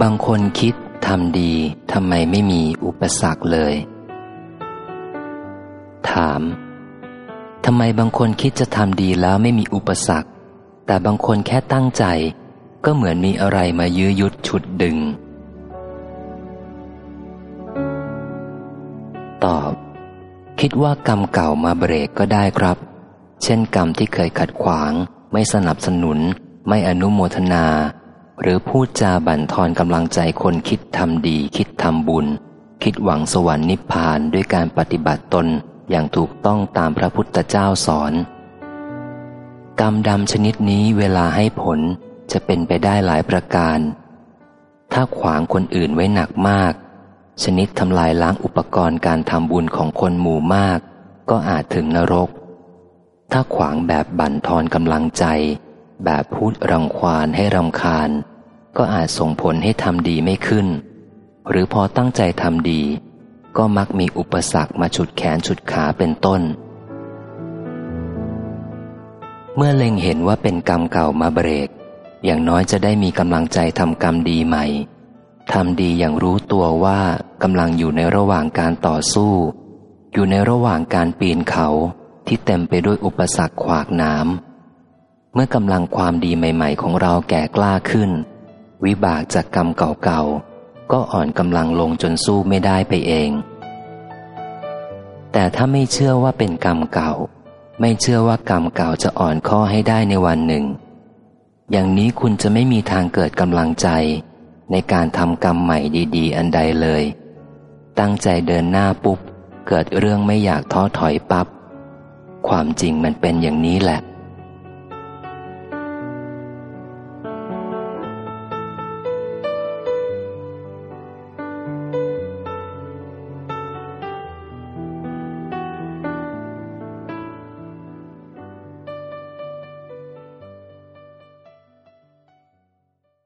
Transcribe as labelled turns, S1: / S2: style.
S1: บางคนคิดทำดีทำไมไม่มีอุปสรรคเลย ถามทำไมบางคนคิดจะทำดีแล้วไม่มีอุปสรรค แต่บางคนแค่ตั้งใจ ก็เหมือนมีอะไรมายื้อยุดฉุดดึง ตอบ คิดว่ากรรมเก่ามาเบรกก็ได้ครับ เช่นกรรมที่เคยขัดขวาง ไม่สนับสนุน ไม่อนุโมทนา หรือพูดจาบั่นทอนกำลังใจคนคิดทำดี คิดทำบุญ คิดหวังสวรรค์นิพพานด้วยการปฏิบัติตนอย่างถูกต้องตามพระพุทธเจ้าสอน กรรมดำชนิดนี้เวลาให้ผลจะเป็นไปได้หลายประการ ถ้าขวางคนอื่นไว้หนักมาก ชนิดทำลายล้างอุปกรณ์การทำบุญของคนหมู่มาก ก็อาจถึงนรก ถ้าขวางแบบบั่นทอนกำลังใจ แบบพูดรังควานให้รำคาญ ก็อาจส่งผลให้ทำดีไม่ขึ้น หรือพอตั้งใจทำดี ก็มักมีอุปสรรคมาฉุดแขนฉุดขาเป็นต้น เมื่อเล็งเห็นว่าเป็นกรรมเก่ามาเบรก อย่างน้อยจะได้มีกำลังใจทำกรรมดีใหม่ทำดีอย่างรู้ตัวว่ากำลังอยู่ในระหว่างการต่อสู้ อยู่ในระหว่างการปีนเขาที่เต็มไปด้วยอุปสรรคขวากน้ำเมื่อกำลังความดีใหม่ ๆ ของเราแก่กล้าขึ้น วิบากจากกรรมเก่าๆ ก็อ่อนกำลังลงจนสู้ไม่ได้ไปเอง แต่ถ้าไม่เชื่อว่าเป็นกรรมเก่า ไม่เชื่อว่ากรรมเก่าจะอ่อนข้อให้ได้ในวันหนึ่ง อย่างนี้คุณจะไม่มีทางเกิดกำลังใจ ในการทำกรรมใหม่ดีๆ อันใดเลย ตั้งใจเดินหน้าปุ๊บ เกิดเรื่องไม่อยากท้อถอยปับ๊บความจริงมันเป็นอย่างนี้แหละ